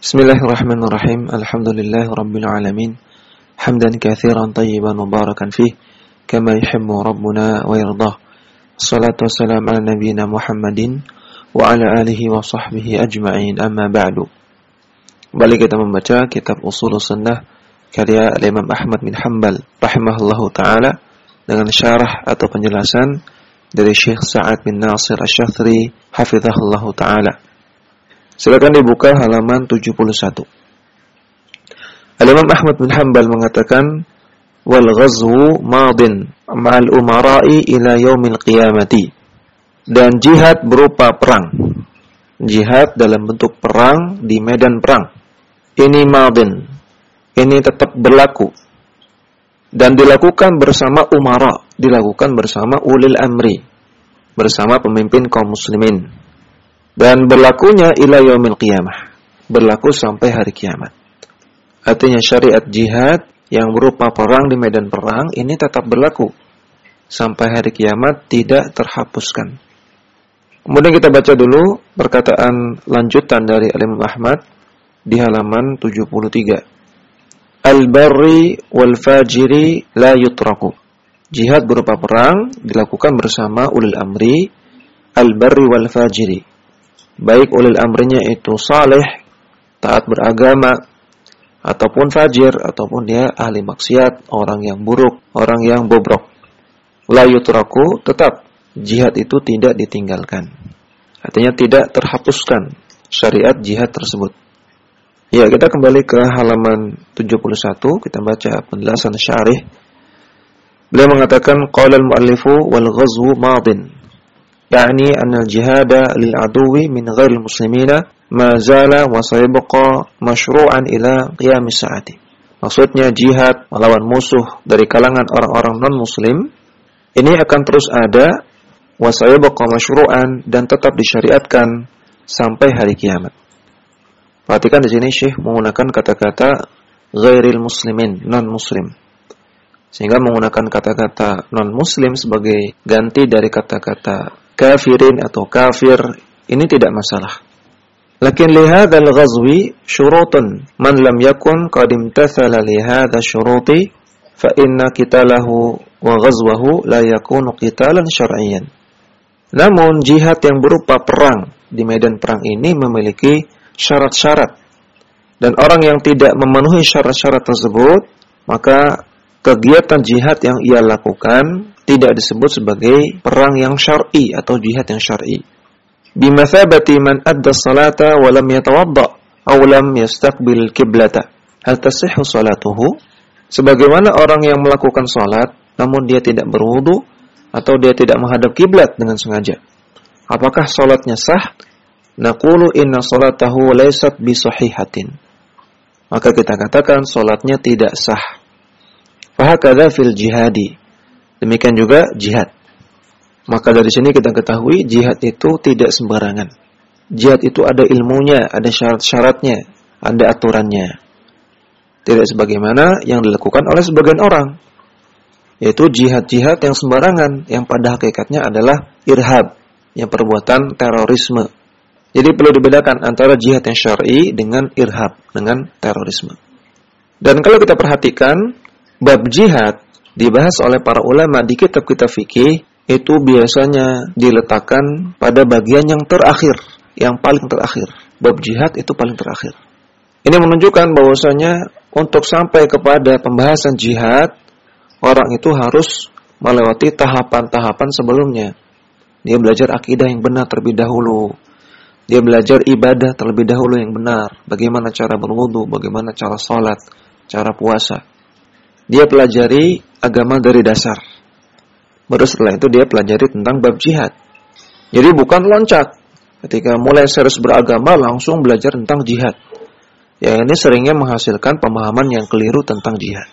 بسم الله الرحمن الرحيم الحمد لله رب العالمين حمدا كثيرا طيبا مباركا فيه كما يحب ربنا ويرضاه الصلاة والسلام على نبينا محمد وعلى آله وصحبه أجمعين أما بعد بل كتاب مبتا كتاب أصول السنة كرياء الإمام أحمد بن حنبل رحمه الله تعالى dengan شارح atau penjelasan dari Syekh Sa'ad bin Nasir Asyathri حفظه الله تعالى Silakan dibuka halaman 71. Al-Imam Ahmad bin Hanbal mengatakan wal ghazwu madin ma'al umara'i ila yaumil qiyamati. Dan jihad berupa perang. Jihad dalam bentuk perang di medan perang. Ini madin. Ini tetap berlaku. Dan dilakukan bersama umara, dilakukan bersama ulil amri, bersama pemimpin kaum muslimin dan berlakunya ila yaumil qiyamah. Berlaku sampai hari kiamat. Artinya syariat jihad yang berupa perang di medan perang ini tetap berlaku. Sampai hari kiamat tidak terhapuskan. Kemudian kita baca dulu perkataan lanjutan dari Imam Ahmad di halaman 73 Al-barri wal fajiri la yutraku. Jihad berupa perang dilakukan bersama ulil amri al-barri wal fajiri baik ulil amrinya itu saleh, taat beragama, ataupun fajir, ataupun dia ahli maksiat, orang yang buruk, orang yang bobrok. La yutraku, tetap jihad itu tidak ditinggalkan. Artinya tidak terhapuskan syariat jihad tersebut. Ya, kita kembali ke halaman 71, kita baca penjelasan syarih. Beliau mengatakan qala al-muallifu wal ghazwu madin يعني أن الجهاد للعدو من غير المسلمين ما زال وسيبقى مشروعا إلى قيام الساعة Maksudnya jihad melawan musuh dari kalangan orang-orang non-muslim ini akan terus ada wasayabqa masyru'an dan tetap disyariatkan sampai hari kiamat. Perhatikan di sini Syekh menggunakan kata-kata ghairil muslimin, non-muslim. Sehingga menggunakan kata-kata non-muslim sebagai ganti dari kata-kata kafirin atau kafir ini tidak masalah. Lakin lihadzal ghazwi syurutun man lam yakun qad imtathala lihadza syuruti fa inna qitalahu wa ghazwahu la yakunu qitalan syar'iyyan. Namun jihad yang berupa perang di medan perang ini memiliki syarat-syarat. Dan orang yang tidak memenuhi syarat-syarat tersebut, maka kegiatan jihad yang ia lakukan tidak disebut sebagai perang yang syar'i atau jihad yang syar'i. Bimathabati man adda salata wa lam yatawadda aw lam yastaqbil kiblata. Hal tasihhu salatuhu? Sebagaimana orang yang melakukan salat namun dia tidak berwudu atau dia tidak menghadap kiblat dengan sengaja. Apakah salatnya sah? Naqulu inna salatahu laysat bisahihatin. Maka kita katakan salatnya tidak sah. Fahakadha fil jihadi. Demikian juga jihad. Maka dari sini kita ketahui jihad itu tidak sembarangan. Jihad itu ada ilmunya, ada syarat-syaratnya, ada aturannya. Tidak sebagaimana yang dilakukan oleh sebagian orang. Yaitu jihad-jihad yang sembarangan, yang pada hakikatnya adalah irhab, yang perbuatan terorisme. Jadi perlu dibedakan antara jihad yang syar'i dengan irhab, dengan terorisme. Dan kalau kita perhatikan, bab jihad dibahas oleh para ulama di kitab-kitab fikih itu biasanya diletakkan pada bagian yang terakhir, yang paling terakhir. Bab jihad itu paling terakhir. Ini menunjukkan bahwasanya untuk sampai kepada pembahasan jihad, orang itu harus melewati tahapan-tahapan sebelumnya. Dia belajar akidah yang benar terlebih dahulu. Dia belajar ibadah terlebih dahulu yang benar. Bagaimana cara berwudu, bagaimana cara sholat, cara puasa. Dia pelajari agama dari dasar. Baru setelah itu dia pelajari tentang bab jihad. Jadi bukan loncat. Ketika mulai serius beragama langsung belajar tentang jihad. Yang ini seringnya menghasilkan pemahaman yang keliru tentang jihad.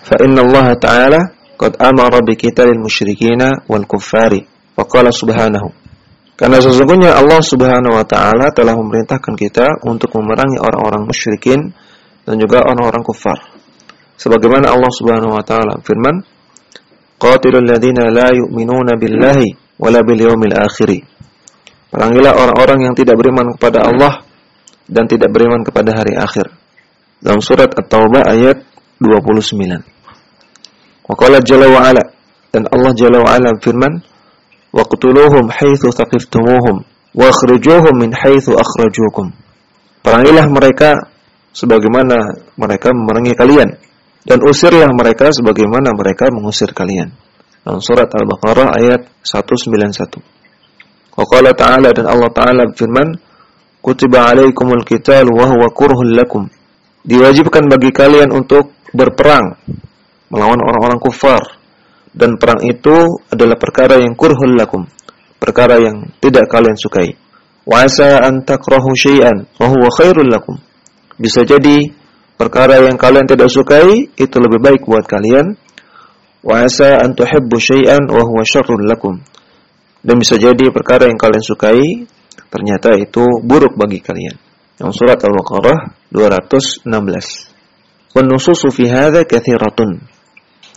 Fa inna Allah Ta'ala qad amara wal kuffari. Faqala subhanahu. Karena sesungguhnya Allah Subhanahu wa taala telah memerintahkan kita untuk memerangi orang-orang musyrikin dan juga orang-orang kufar. Sebagaimana Allah Subhanahu wa taala firman, "Qatilul ladzina la yu'minuna billahi wala bil yawmil akhir." Perangilah orang-orang yang tidak beriman kepada Allah dan tidak beriman kepada hari akhir. Dalam surat At-Taubah ayat 29. Wa qala jalla wa ala dan Allah jalla wa ala firman waqtuluhum haitsu thaqiftumuhum wa akhrijuhum min haitsu akhrajukum. Perangilah mereka sebagaimana mereka memerangi kalian dan usirlah mereka sebagaimana mereka mengusir kalian. Dalam surat Al-Baqarah ayat 191. Wa qala ta'ala dan Allah Ta'ala berfirman, "Kutiba 'alaikumul qital wa huwa kurhul lakum." Diwajibkan bagi kalian untuk berperang melawan orang-orang kufar dan perang itu adalah perkara yang kurhul lakum, perkara yang tidak kalian sukai. Wa asa an takrahu syai'an wa huwa khairul lakum. Bisa jadi perkara yang kalian tidak sukai itu lebih baik buat kalian. Wa asa an tuhibbu syai'an wa huwa syarrul lakum. Dan bisa jadi perkara yang kalian sukai ternyata itu buruk bagi kalian. Yang surat Al-Baqarah 216. Wan nususu fi hadza katsiratun.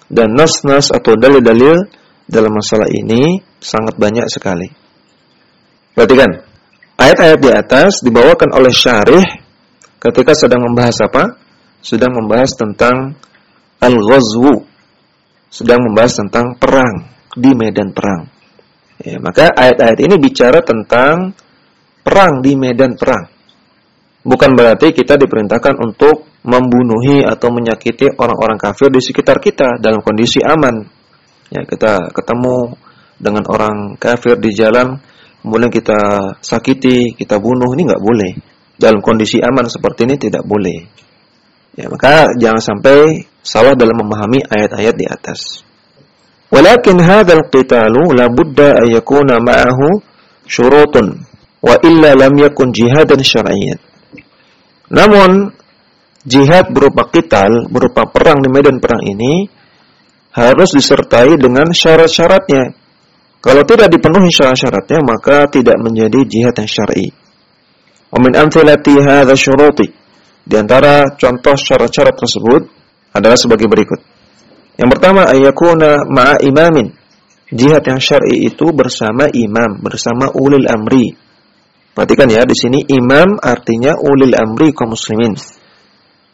Dan nas-nas atau dalil-dalil dalam masalah ini sangat banyak sekali. Perhatikan, ayat-ayat di atas dibawakan oleh syarih ketika sedang membahas apa? Sedang membahas tentang al-ghazwu. Sedang membahas tentang perang di medan perang. Ya, maka ayat-ayat ini bicara tentang perang di medan perang. Bukan berarti kita diperintahkan untuk membunuhi atau menyakiti orang-orang kafir di sekitar kita dalam kondisi aman. Ya, kita ketemu dengan orang kafir di jalan, kemudian kita sakiti, kita bunuh, ini nggak boleh. Dalam kondisi aman seperti ini tidak boleh. Ya, maka jangan sampai salah dalam memahami ayat-ayat di atas. Walakin hadzal qitalu la budda an yakuna ma'ahu syurutun wa illa lam yakun jihadan syar'iyyan. Namun jihad berupa qital, berupa perang di medan perang ini harus disertai dengan syarat-syaratnya. Kalau tidak dipenuhi syarat-syaratnya maka tidak menjadi jihad yang syar'i. Wa min amthilati hadza syuruti. Di antara contoh syarat-syarat tersebut adalah sebagai berikut. Yang pertama ayakuna ma'a imamin. Jihad yang syar'i itu bersama imam, bersama ulil amri. Perhatikan ya, di sini imam artinya ulil amri kaum muslimin.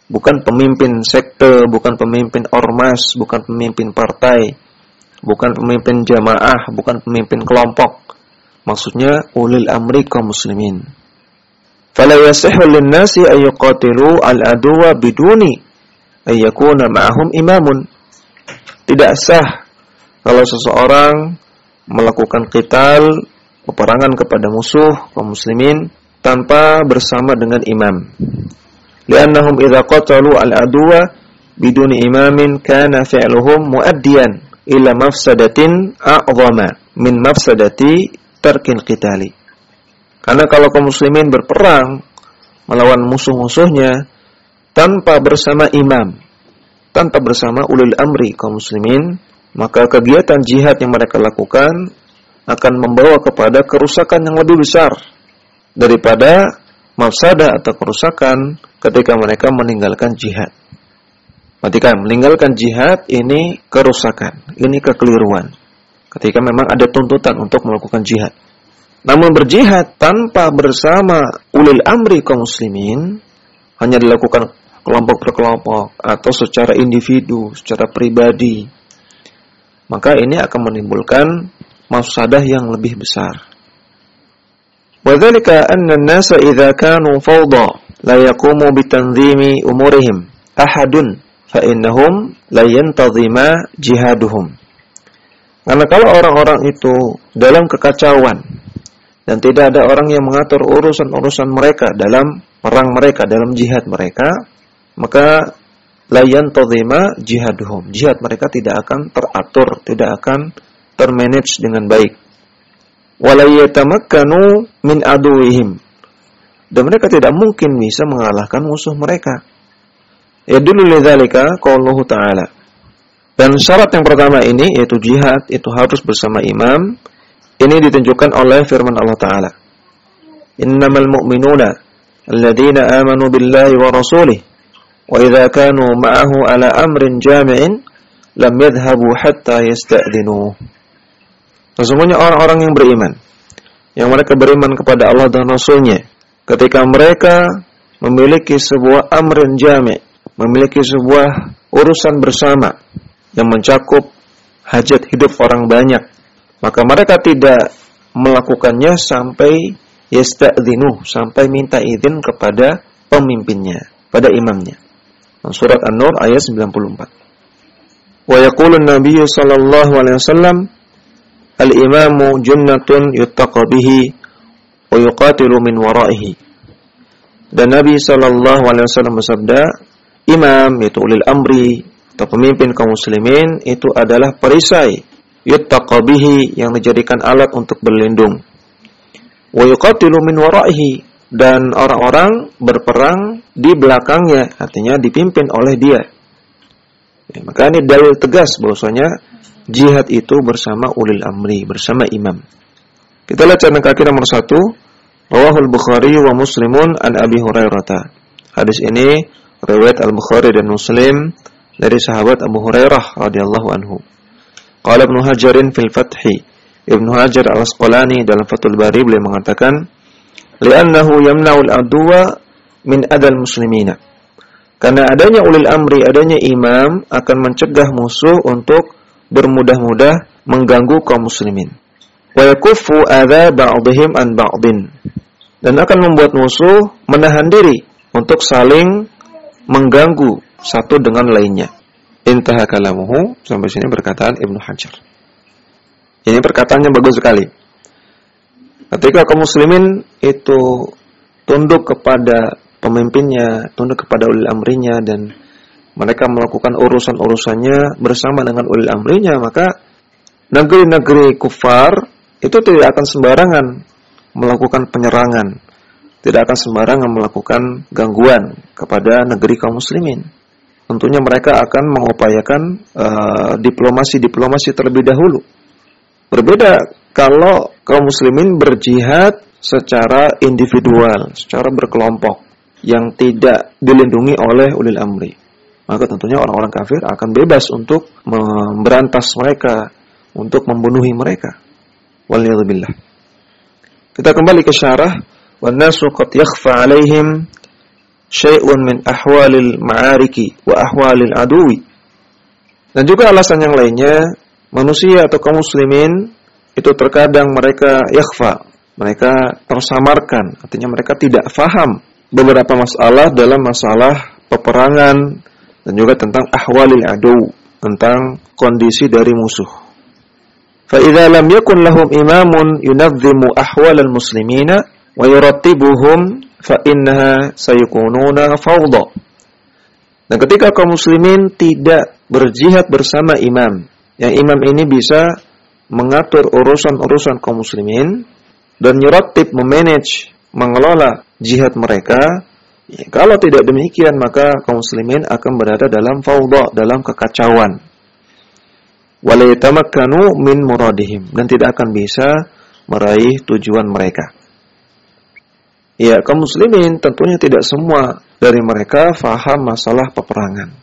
Bukan pemimpin sekte, bukan pemimpin ormas, bukan pemimpin partai, bukan pemimpin jamaah, bukan pemimpin kelompok. Maksudnya ulil amri kaum muslimin. Fala yasihhu lin-nasi ay yuqatilu al-aduwa biduni ay yakuna ma'ahum imamun. Tidak sah kalau seseorang melakukan qital peperangan kepada musuh kaum muslimin tanpa bersama dengan imam. Liannahum idza qatalu al-aduwa biduni imamin kana fi'luhum muaddiyan ila mafsadatin a'zama min mafsadati tarkil qitali. Karena kalau kaum muslimin berperang melawan musuh-musuhnya tanpa bersama imam, tanpa bersama ulil amri kaum muslimin, maka kegiatan jihad yang mereka lakukan akan membawa kepada kerusakan yang lebih besar daripada mafsada atau kerusakan ketika mereka meninggalkan jihad. Perhatikan, meninggalkan jihad ini kerusakan, ini kekeliruan. Ketika memang ada tuntutan untuk melakukan jihad. Namun berjihad tanpa bersama ulil amri kaum muslimin hanya dilakukan kelompok per kelompok atau secara individu, secara pribadi. Maka ini akan menimbulkan mafsadah yang lebih besar. Wadzalika anna an-nasa idza kanu fawda la yaqumu bitanzimi umurihim ahadun fa innahum la yantazima jihaduhum. Karena kalau orang-orang itu dalam kekacauan dan tidak ada orang yang mengatur urusan-urusan mereka dalam perang mereka, dalam jihad mereka, maka layan tazima jihaduhum. Jihad mereka tidak akan teratur, tidak akan termanage dengan baik. Walayatamakkanu min aduwihim. Dan mereka tidak mungkin bisa mengalahkan musuh mereka. Ya dulu qaulullah ta'ala. Dan syarat yang pertama ini yaitu jihad itu harus bersama imam. Ini ditunjukkan oleh firman Allah taala. Innamal mu'minuna alladzina amanu billahi wa rasulih wa idza kanu ma'ahu ala amrin jami'in lam yadhhabu hatta yasta'dhinuh. Sesungguhnya orang-orang yang beriman, yang mereka beriman kepada Allah dan Rasulnya, ketika mereka memiliki sebuah amrin jami' memiliki sebuah urusan bersama yang mencakup hajat hidup orang banyak maka mereka tidak melakukannya sampai yasta'dhinu sampai minta izin kepada pemimpinnya pada imamnya. Surat An-Nur ayat 94 wa yaqulu an-nabiy sallallahu alaihi wasallam al-imamu junnatun yuttaqa bihi wa yuqatilu min waraihi. Dan Nabi sallallahu alaihi wasallam bersabda imam yaitu ulil amri atau pemimpin kaum muslimin itu adalah perisai yuttaqa bihi yang dijadikan alat untuk berlindung wa yuqatilu min waraihi dan orang-orang berperang di belakangnya artinya dipimpin oleh dia ya, maka ini dalil tegas bahwasanya jihad itu bersama ulil amri bersama imam kita lihat catatan kaki nomor satu Rawahul Bukhari wa Muslimun an Abi Hurairah. Hadis ini riwayat Al-Bukhari dan Muslim dari sahabat Abu Hurairah radhiyallahu anhu. Qala Ibnu Hajarin fil Fathi. Ibnu Hajar Al-Asqalani dalam Fathul Bari beliau mengatakan, "Li'annahu yamna'ul adwa min adal muslimina." Karena adanya ulil amri, adanya imam akan mencegah musuh untuk bermudah-mudah mengganggu kaum muslimin. Wa yakuffu adza ba'dihim an ba'din. Dan akan membuat musuh menahan diri untuk saling mengganggu satu dengan lainnya. Intaha kalamuhu sampai sini perkataan Ibnu Hajar. Ini perkataannya bagus sekali. Ketika kaum muslimin itu tunduk kepada pemimpinnya, tunduk kepada ulil amrinya dan mereka melakukan urusan-urusannya bersama dengan ulil amrinya, maka negeri-negeri kufar itu tidak akan sembarangan melakukan penyerangan, tidak akan sembarangan melakukan gangguan kepada negeri kaum muslimin tentunya mereka akan mengupayakan uh, diplomasi-diplomasi terlebih dahulu. Berbeda kalau kaum muslimin berjihad secara individual, secara berkelompok yang tidak dilindungi oleh ulil amri. Maka tentunya orang-orang kafir akan bebas untuk memberantas mereka, untuk membunuhi mereka. Waliyadzubillah. Kita kembali ke syarah. وَالنَّاسُ قَدْ يَخْفَى عَلَيْهِمْ syai'un min ahwalil ma'ariki wa ahwalil aduwi. Dan juga alasan yang lainnya, manusia atau kaum muslimin itu terkadang mereka yakhfa, mereka tersamarkan, artinya mereka tidak faham beberapa masalah dalam masalah peperangan dan juga tentang ahwalil adu, tentang kondisi dari musuh. Lam yakun lahum imamun yunazzimu ahwalal muslimina wa yurattibuhum fa innaha sayukununa fawda. Dan ketika kaum muslimin tidak berjihad bersama imam, yang imam ini bisa mengatur urusan-urusan kaum muslimin dan nyuratib memanage, mengelola jihad mereka, ya, kalau tidak demikian maka kaum muslimin akan berada dalam fawda, dalam kekacauan. Walayatamakkanu min muradihim dan tidak akan bisa meraih tujuan mereka. Ya, kaum muslimin tentunya tidak semua dari mereka faham masalah peperangan.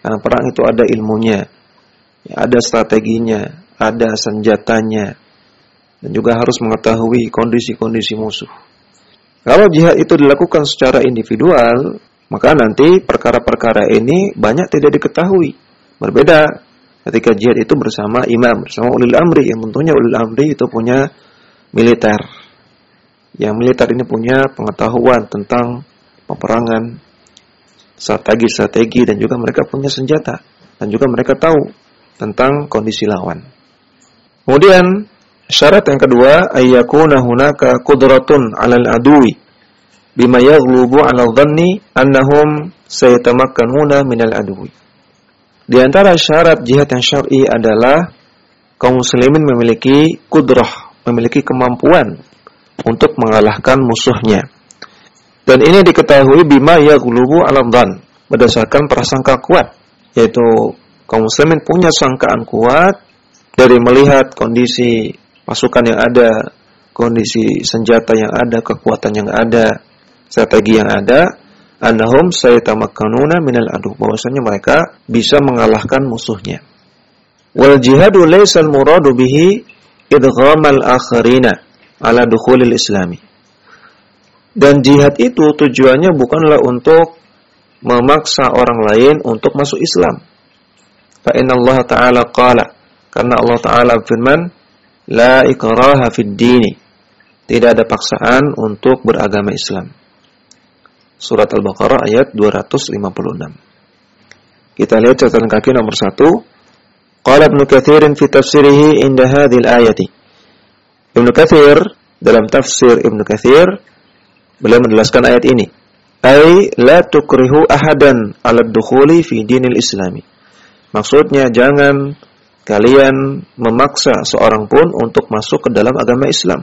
Karena perang itu ada ilmunya, ya, ada strateginya, ada senjatanya, dan juga harus mengetahui kondisi-kondisi musuh. Kalau jihad itu dilakukan secara individual, maka nanti perkara-perkara ini banyak tidak diketahui. Berbeda ketika jihad itu bersama imam, bersama ulil amri, yang tentunya ulil amri itu punya militer, yang militer ini punya pengetahuan tentang peperangan, strategi-strategi dan juga mereka punya senjata dan juga mereka tahu tentang kondisi lawan. Kemudian syarat yang kedua ayyakuna hunaka qudratun 'alal adui bima yaghlubu 'ala dhanni annahum sayatamakkanuna minal adui. Di antara syarat jihad yang syar'i adalah kaum muslimin memiliki kudrah, memiliki kemampuan untuk mengalahkan musuhnya. Dan ini diketahui bima ya gulubu alam dan berdasarkan prasangka kuat, yaitu kaum muslimin punya sangkaan kuat dari melihat kondisi pasukan yang ada, kondisi senjata yang ada, kekuatan yang ada, strategi yang ada, annahum sayatamakkanuna minal adu bahwasanya mereka bisa mengalahkan musuhnya. Wal jihadu laysa al-muradu bihi idghamal akharina ala dukhulil islami. Dan jihad itu tujuannya bukanlah untuk memaksa orang lain untuk masuk Islam. Fa Allah Ta'ala qala karena Allah Ta'ala firman la ikraha fid dini. Tidak ada paksaan untuk beragama Islam. Surat Al-Baqarah ayat 256. Kita lihat catatan kaki nomor satu. Qala Ibnu Katsir fi tafsirihi inda hadhil ayati. Ibnu Katsir dalam tafsir Ibnu Katsir beliau menjelaskan ayat ini. Ai la tukrihu ahadan 'ala dukhuli fi dinil islami. Maksudnya jangan kalian memaksa seorang pun untuk masuk ke dalam agama Islam.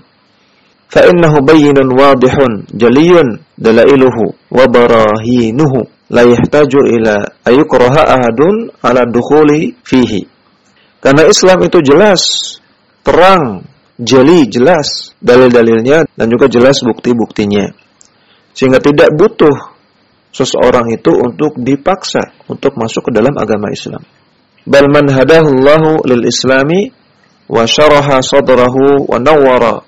Fa innahu bayyinun wadihun jaliyun dalailuhu wa barahinuhu la yahtaju ila ayukraha ahadun ala dukhuli fihi. Karena Islam itu jelas, terang, jeli, jelas dalil-dalilnya dan juga jelas bukti-buktinya. Sehingga tidak butuh seseorang itu untuk dipaksa untuk masuk ke dalam agama Islam. Bal man hadahullahu lil islami wa syaraha sadrahu wa nawwara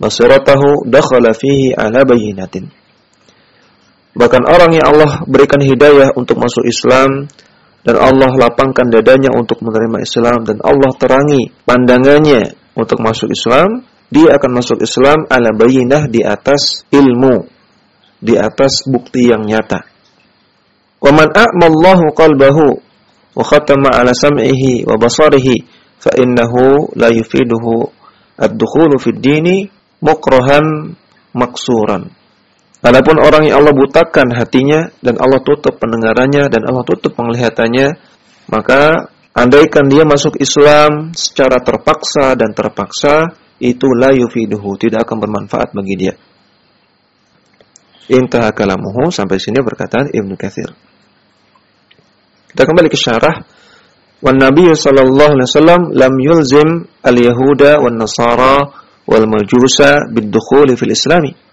basiratahu dakhala fihi ala bayyinatin. Bahkan orang yang Allah berikan hidayah untuk masuk Islam dan Allah lapangkan dadanya untuk menerima Islam dan Allah terangi pandangannya untuk masuk Islam, dia akan masuk Islam ala bayinah di atas ilmu, di atas bukti yang nyata. Wa man a'mallahu qalbahu wa khatama ala sam'ihi wa basarihi fa innahu la yufiduhu ad-dukhulu fid dini mukrahan maksuran. Adapun orang yang Allah butakan hatinya dan Allah tutup pendengarannya dan Allah tutup penglihatannya, maka andaikan dia masuk Islam secara terpaksa dan terpaksa, itu la yufiduhu, tidak akan bermanfaat bagi dia. Intaha kalamuhu sampai sini berkata Ibnu Katsir. Kita kembali ke syarah. Wan Nabi sallallahu alaihi wasallam lam yulzim al-yahuda wan nasara wal majusa bid-dukhuli fil islami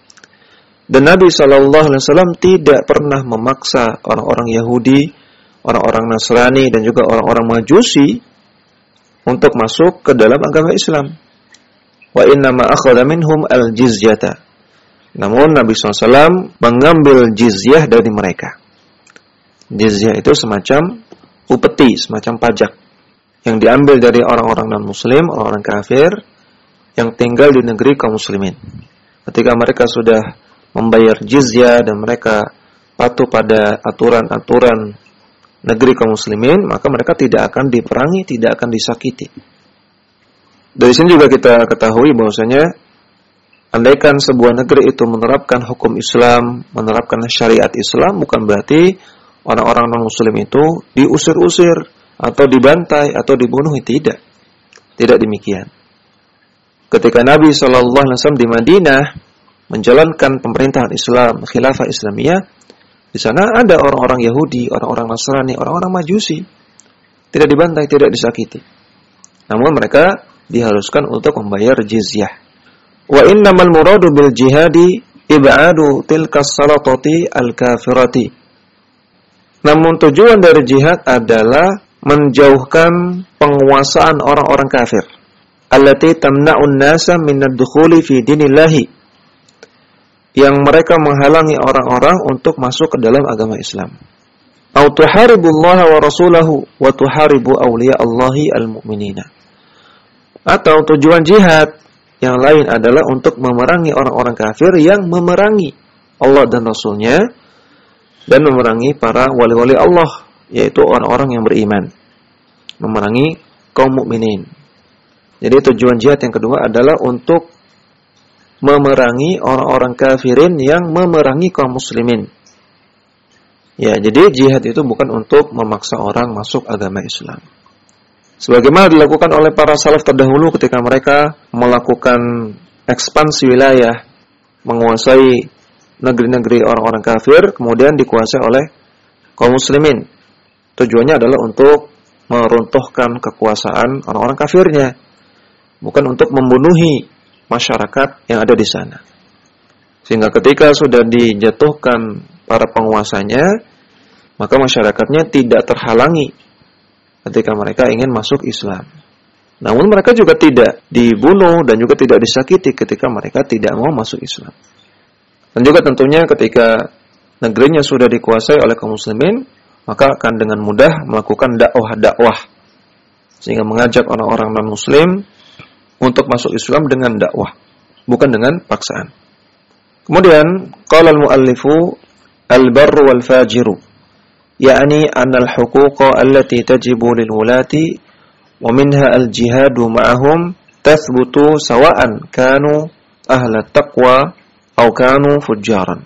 dan Nabi Shallallahu Alaihi Wasallam tidak pernah memaksa orang-orang Yahudi, orang-orang Nasrani dan juga orang-orang Majusi untuk masuk ke dalam agama Islam. Wa inna ma akhadha minhum al jizyata. Namun Nabi SAW mengambil jizyah dari mereka. Jizyah itu semacam upeti, semacam pajak yang diambil dari orang-orang non-muslim, orang-orang kafir yang tinggal di negeri kaum muslimin. Ketika mereka sudah membayar jizya dan mereka patuh pada aturan-aturan negeri kaum muslimin, maka mereka tidak akan diperangi, tidak akan disakiti. Dari sini juga kita ketahui bahwasanya andaikan sebuah negeri itu menerapkan hukum Islam, menerapkan syariat Islam bukan berarti orang-orang non-muslim itu diusir-usir atau dibantai atau dibunuh tidak. Tidak demikian. Ketika Nabi wasallam di Madinah menjalankan pemerintahan Islam, khilafah Islamiyah, di sana ada orang-orang Yahudi, orang-orang Nasrani, orang-orang Majusi. Tidak dibantai, tidak disakiti. Namun mereka diharuskan untuk membayar jizyah. Wa innamal muradu bil jihadi ib'adu tilka salatati al-kafirati. Namun tujuan dari jihad adalah menjauhkan penguasaan orang-orang kafir. Allati tamna'un nasa min ad-dukhuli fi dinillahi yang mereka menghalangi orang-orang untuk masuk ke dalam agama Islam. Au tuharibullaha wa rasulahu wa tuharibu awliya Allahi al-mu'minina. Atau tujuan jihad yang lain adalah untuk memerangi orang-orang kafir yang memerangi Allah dan Rasulnya dan memerangi para wali-wali Allah yaitu orang-orang yang beriman memerangi kaum mukminin. Jadi tujuan jihad yang kedua adalah untuk memerangi orang-orang kafirin yang memerangi kaum muslimin. Ya, jadi jihad itu bukan untuk memaksa orang masuk agama Islam. Sebagaimana dilakukan oleh para salaf terdahulu ketika mereka melakukan ekspansi wilayah, menguasai negeri-negeri orang-orang kafir, kemudian dikuasai oleh kaum muslimin. Tujuannya adalah untuk meruntuhkan kekuasaan orang-orang kafirnya, bukan untuk membunuhi masyarakat yang ada di sana. Sehingga ketika sudah dijatuhkan para penguasanya, maka masyarakatnya tidak terhalangi ketika mereka ingin masuk Islam. Namun mereka juga tidak dibunuh dan juga tidak disakiti ketika mereka tidak mau masuk Islam. Dan juga tentunya ketika negerinya sudah dikuasai oleh kaum muslimin, maka akan dengan mudah melakukan dakwah-dakwah sehingga mengajak orang-orang non-muslim untuk masuk Islam dengan dakwah, bukan dengan paksaan. Kemudian qala al-muallifu al-barru wal fajiru yakni anna al-huquqa allati tajibu lil wulati wa minha al-jihadu ma'ahum tathbutu sawa'an kanu ahla taqwa atau kanu fujjaran.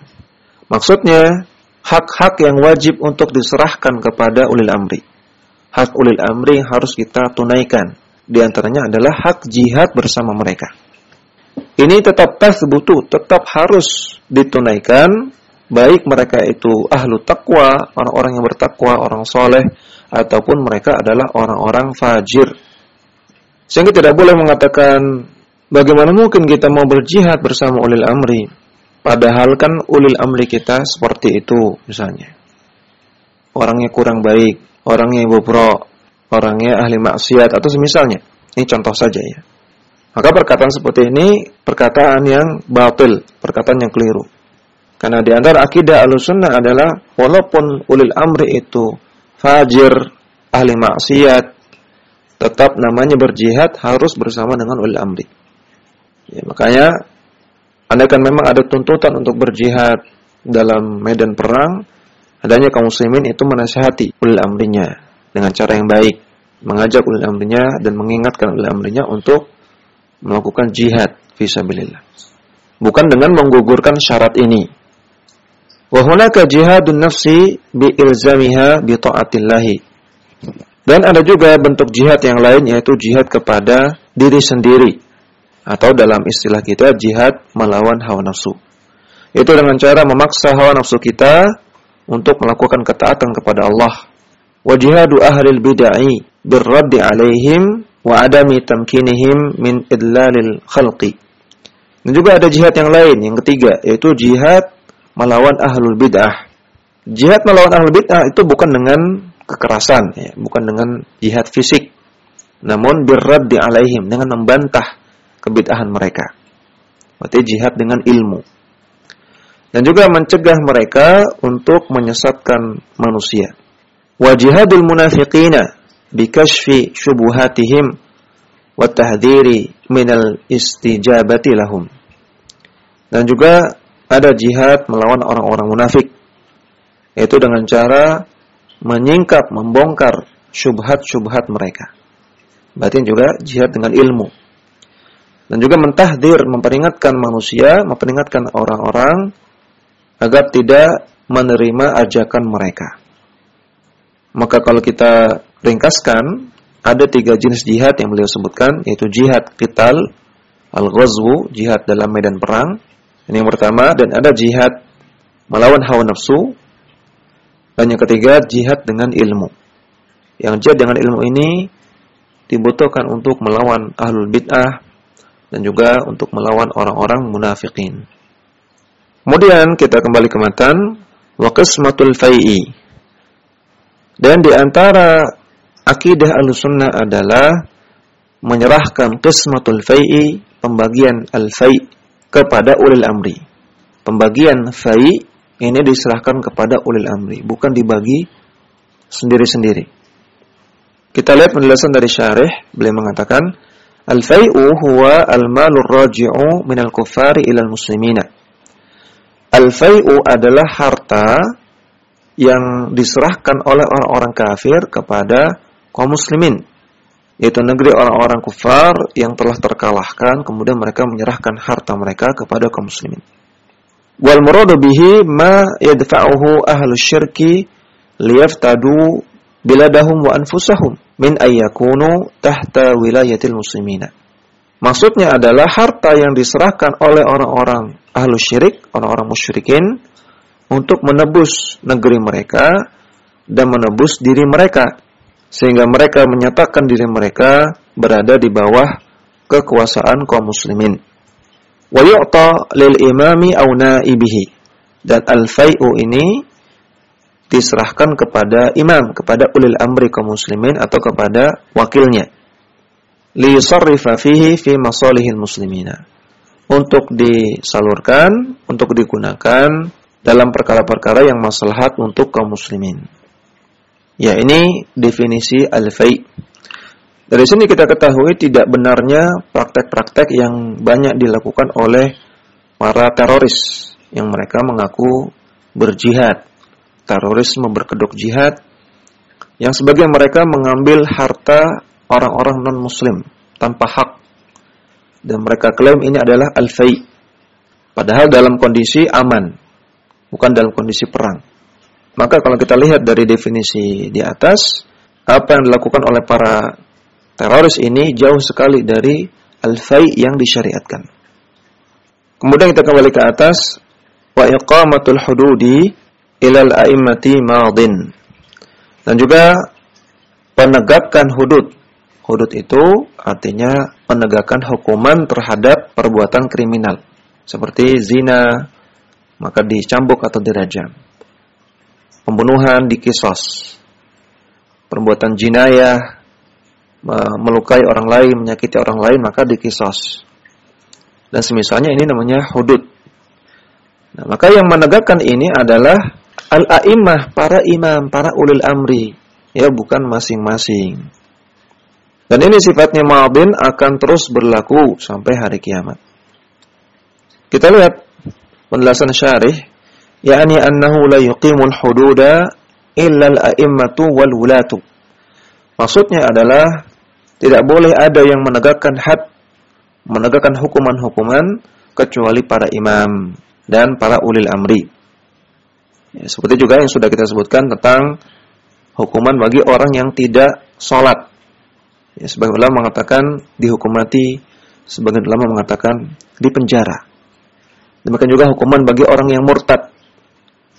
Maksudnya hak-hak yang wajib untuk diserahkan kepada ulil amri. Hak ulil amri harus kita tunaikan. Di antaranya adalah hak jihad bersama mereka. Ini tetap tasbutu, tetap harus ditunaikan baik mereka itu ahlu takwa, orang-orang yang bertakwa, orang soleh, ataupun mereka adalah orang-orang fajir. Sehingga tidak boleh mengatakan bagaimana mungkin kita mau berjihad bersama ulil amri Padahal kan ulil amri kita seperti itu misalnya. Orangnya kurang baik, orangnya bobrok, orangnya ahli maksiat atau semisalnya. Ini contoh saja ya. Maka perkataan seperti ini perkataan yang batil, perkataan yang keliru. Karena di antara akidah Ahlussunnah adalah walaupun ulil amri itu fajir, ahli maksiat, tetap namanya berjihad harus bersama dengan ulil amri. Ya, makanya Andaikan memang ada tuntutan untuk berjihad dalam medan perang, adanya kaum muslimin itu menasihati ulil amrinya dengan cara yang baik, mengajak ulil amrinya dan mengingatkan ulil amrinya untuk melakukan jihad fisabilillah. Bukan dengan menggugurkan syarat ini. Wa hunaka jihadun nafsi bi ilzamiha bi taatillahi. Dan ada juga bentuk jihad yang lain yaitu jihad kepada diri sendiri atau dalam istilah kita jihad melawan hawa nafsu. Itu dengan cara memaksa hawa nafsu kita untuk melakukan ketaatan kepada Allah. Ahli bid'ah birraddi alaihim wa adami tamkinihim min idlalil khalqi. Dan juga ada jihad yang lain, yang ketiga, yaitu jihad melawan ahlul bid'ah. Jihad melawan ahlul bid'ah itu bukan dengan kekerasan, ya, bukan dengan jihad fisik. Namun birraddi alaihim, dengan membantah kebid'ahan mereka. Berarti jihad dengan ilmu. Dan juga mencegah mereka untuk menyesatkan manusia. Munafiqina bikashfi syubuhatihim wa tahdhiri minal istijabati lahum. Dan juga ada jihad melawan orang-orang munafik. Yaitu dengan cara menyingkap, membongkar syubhat-syubhat mereka. Berarti juga jihad dengan ilmu dan juga mentahdir, memperingatkan manusia, memperingatkan orang-orang agar tidak menerima ajakan mereka. Maka kalau kita ringkaskan, ada tiga jenis jihad yang beliau sebutkan, yaitu jihad kital, al-ghazwu, jihad dalam medan perang. Ini yang pertama, dan ada jihad melawan hawa nafsu. Dan yang ketiga, jihad dengan ilmu. Yang jihad dengan ilmu ini dibutuhkan untuk melawan ahlul bid'ah, dan juga untuk melawan orang-orang munafikin. Kemudian kita kembali ke matan wa qismatul fai'i. Dan di antara akidah Ahlussunnah adalah menyerahkan qismatul fai'i, pembagian al-fai' kepada ulil amri. Pembagian fai' ini diserahkan kepada ulil amri, bukan dibagi sendiri-sendiri. Kita lihat penjelasan dari syarih, beliau mengatakan Al-fai'u huwa al-malur raji'u minal kuffari ilal muslimina. Al-fai'u adalah harta yang diserahkan oleh orang-orang kafir kepada kaum muslimin. Yaitu negeri orang-orang kufar yang telah terkalahkan, kemudian mereka menyerahkan harta mereka kepada kaum muslimin. Wal muradu bihi ma yadfa'uhu ahlu syirki liyaftadu biladahum wa anfusahum min ayyakunu tahta wilayatil muslimina. Maksudnya adalah harta yang diserahkan oleh orang-orang ahlu syirik, orang-orang musyrikin untuk menebus negeri mereka dan menebus diri mereka sehingga mereka menyatakan diri mereka berada di bawah kekuasaan kaum muslimin. Wa yu'ta lil imami aw naibihi. Dan al-fai'u ini diserahkan kepada imam, kepada ulil amri kaum muslimin atau kepada wakilnya. Liyusarrifa fihi fi masalihil muslimina. untuk disalurkan, untuk digunakan dalam perkara-perkara yang maslahat untuk kaum muslimin. Ya, ini definisi al-fai. Dari sini kita ketahui tidak benarnya praktek-praktek yang banyak dilakukan oleh para teroris yang mereka mengaku berjihad. Terorisme berkedok jihad yang sebagian mereka mengambil harta orang-orang non-muslim tanpa hak dan mereka klaim ini adalah al-fai. Padahal dalam kondisi aman, bukan dalam kondisi perang. Maka kalau kita lihat dari definisi di atas, apa yang dilakukan oleh para teroris ini jauh sekali dari al-fai yang disyariatkan. Kemudian kita kembali ke atas, wa iqamatul hududi ilal a'immati madin. Dan juga penegakan hudud Hudud itu artinya menegakkan hukuman terhadap perbuatan kriminal. Seperti zina, maka dicambuk atau dirajam. Pembunuhan dikisos. Perbuatan jinayah, melukai orang lain, menyakiti orang lain, maka dikisos. Dan semisalnya ini namanya hudud. Nah, maka yang menegakkan ini adalah al-a'immah, para imam, para ulil amri. Ya, bukan masing-masing. Dan ini sifatnya madin akan terus berlaku sampai hari kiamat. Kita lihat penjelasan syarih, yakni annahu la yuqimul hududa illa al-a'immatu wal wulatu. Maksudnya adalah tidak boleh ada yang menegakkan had, menegakkan hukuman-hukuman kecuali para imam dan para ulil amri. Ya, seperti juga yang sudah kita sebutkan tentang hukuman bagi orang yang tidak sholat Ya, sebagian ulama mengatakan dihukum mati, sebagian ulama mengatakan di penjara. Demikian juga hukuman bagi orang yang murtad.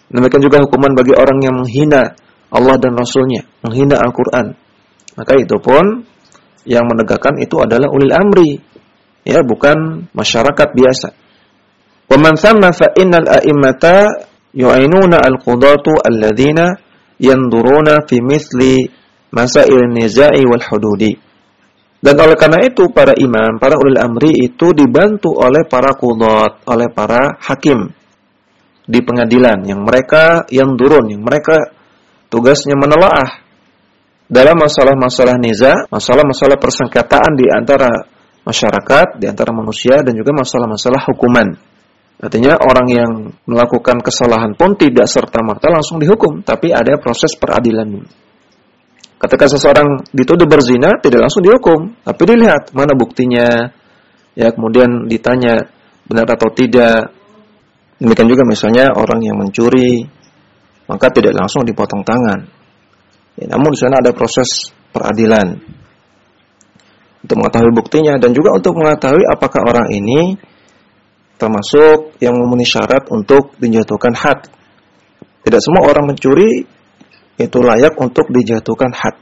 Demikian juga hukuman bagi orang yang menghina Allah dan Rasulnya, menghina Al-Quran. Maka itu pun yang menegakkan itu adalah ulil amri, ya bukan masyarakat biasa. Wa thamma fa innal a'immata yu'inuna al-qudatu alladhina yanduruna fi mithli masail nizai wal hududi. Dan oleh karena itu para imam, para ulil amri itu dibantu oleh para kudat, oleh para hakim di pengadilan yang mereka yang turun, yang mereka tugasnya menelaah dalam masalah-masalah niza, masalah-masalah persengketaan di antara masyarakat, di antara manusia dan juga masalah-masalah hukuman. Artinya orang yang melakukan kesalahan pun tidak serta-merta langsung dihukum, tapi ada proses peradilan. Ketika seseorang dituduh berzina, tidak langsung dihukum, tapi dilihat mana buktinya, ya kemudian ditanya benar atau tidak. Demikian juga misalnya orang yang mencuri, maka tidak langsung dipotong tangan. Ya, namun di sana ada proses peradilan untuk mengetahui buktinya dan juga untuk mengetahui apakah orang ini termasuk yang memenuhi syarat untuk dijatuhkan had. Tidak semua orang mencuri itu layak untuk dijatuhkan had.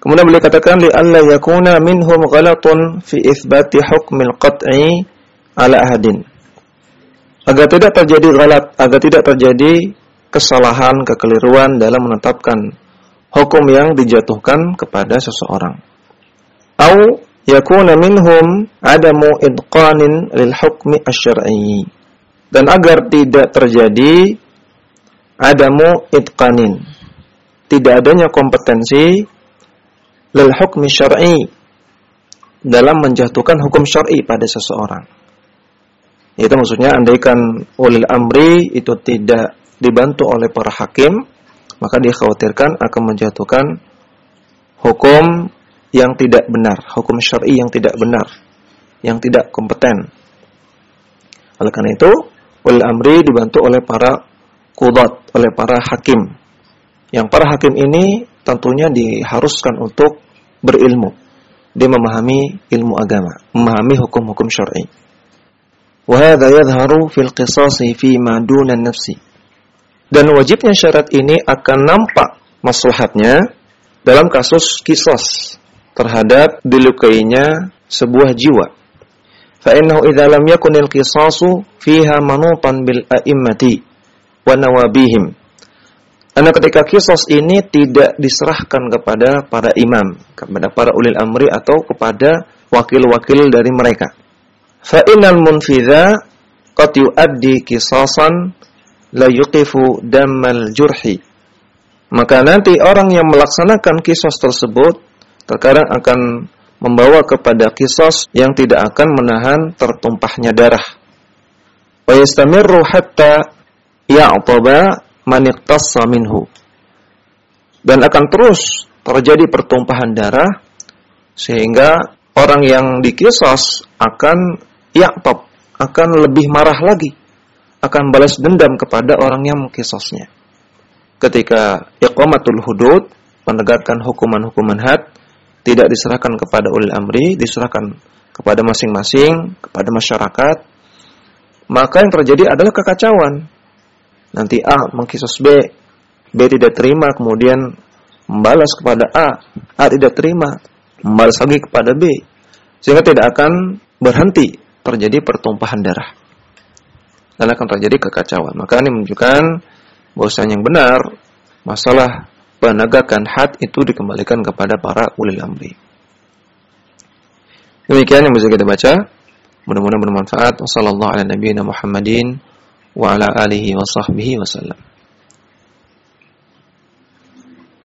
Kemudian beliau katakan li alla yakuna minhum ghalatun fi itsbati hukmil qat'i ala ahadin. Agar tidak terjadi galat, agar tidak terjadi kesalahan, kekeliruan dalam menetapkan hukum yang dijatuhkan kepada seseorang. Au yakuna minhum adamu idqanin lil hukmi asy-syar'i. Dan agar tidak terjadi adamu itqanin. Tidak adanya kompetensi lil hukmi syar'i dalam menjatuhkan hukum syar'i pada seseorang. Itu maksudnya andaikan ulil amri itu tidak dibantu oleh para hakim, maka dikhawatirkan akan menjatuhkan hukum yang tidak benar, hukum syar'i yang tidak benar, yang tidak kompeten. Oleh karena itu, ulil amri dibantu oleh para kudat oleh para hakim. Yang para hakim ini tentunya diharuskan untuk berilmu. Dia memahami ilmu agama, memahami hukum-hukum syar'i. Wa fil qisasi fi ma nafsi. Dan wajibnya syarat ini akan nampak maslahatnya dalam kasus kisos terhadap dilukainya sebuah jiwa. Fa innahu idza lam yakun al-qisasu fiha manutan bil a'immati wa nawabihim. Karena ketika kisos ini tidak diserahkan kepada para imam, kepada para ulil amri atau kepada wakil-wakil dari mereka. fa innal munfidha qad yuaddi qisasan la yuqifu dammal jurhi maka nanti orang yang melaksanakan kisos tersebut terkadang akan membawa kepada kisos yang tidak akan menahan tertumpahnya darah. Wa yastamirru hatta ya'taba man minhu. Dan akan terus terjadi pertumpahan darah sehingga orang yang dikisos akan ya'tab, akan lebih marah lagi, akan balas dendam kepada orang yang mengkisosnya ketika iqamatul hudud menegakkan hukuman-hukuman had tidak diserahkan kepada ulil amri, diserahkan kepada masing-masing, kepada masyarakat, maka yang terjadi adalah kekacauan. Nanti A mengkisos B, B tidak terima, kemudian membalas kepada A, A tidak terima, membalas lagi kepada B, sehingga tidak akan berhenti terjadi pertumpahan darah dan akan terjadi kekacauan. Maka ini menunjukkan bahwasanya yang benar masalah penegakan had itu dikembalikan kepada para ulil amri. Demikian yang bisa kita baca. Mudah-mudahan bermanfaat. Wassalamualaikum warahmatullahi wabarakatuh. Wa ala alihi wa sahbihi wasallam.